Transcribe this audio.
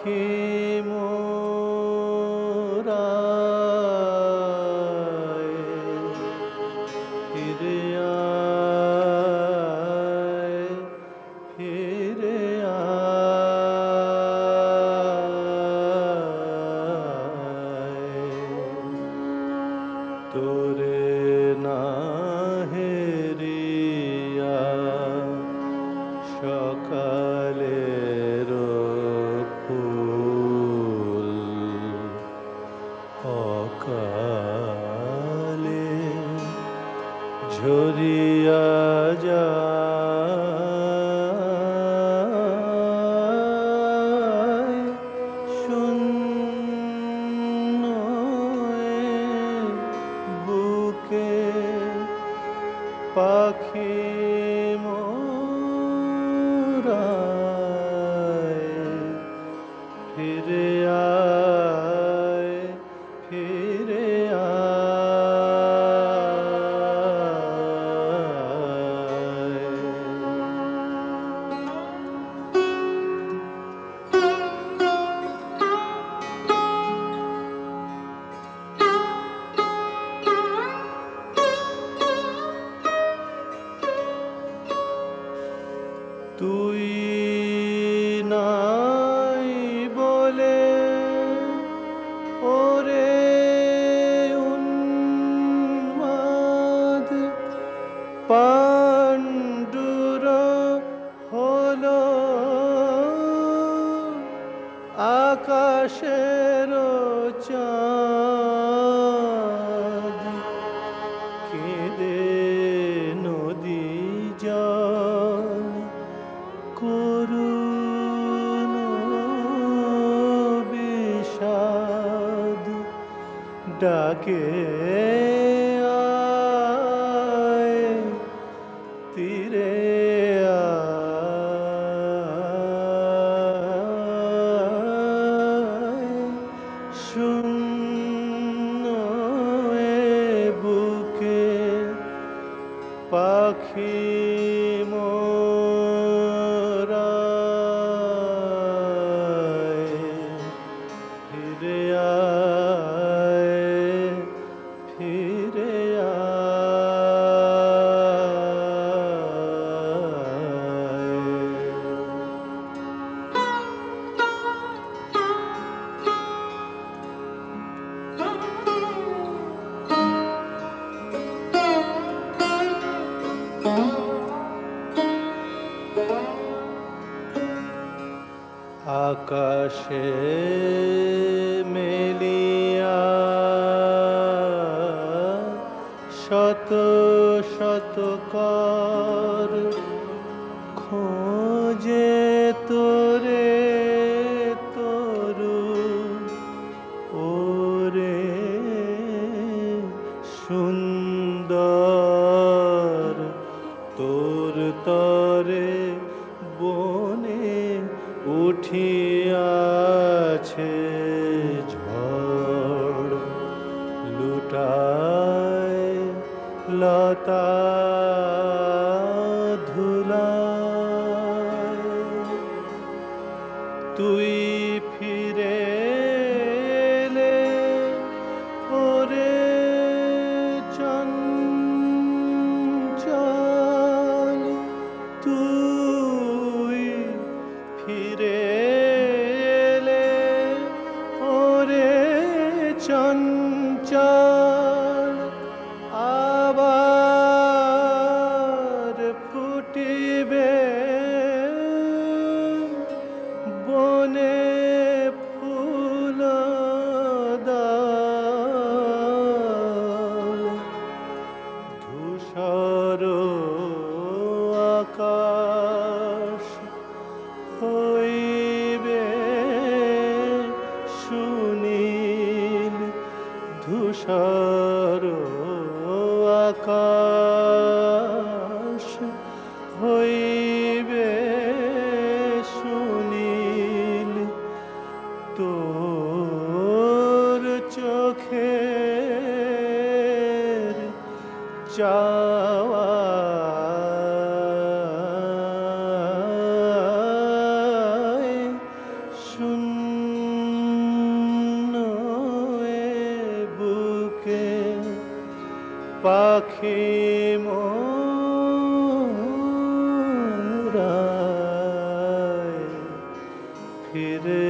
পাখি মোরায় ফিরে আয় ফিরে আয়। তোরে না অকালে ঝরিয়া শূন্য বুকে পাখি মোরায় আকাশের চাঁদ কেঁদে নদী জল করুণ বিষাদ ডাকে true. বনে উঠিয়াছে ঝড় লুটায় লতা। চঞ্চল আবার ফুটিবে। বনে ফুল ধূসর আকাশ ধূসর আকাশ হইবে শুনিল তোর চোখের চাওয়া পাখি মোরা ফিরে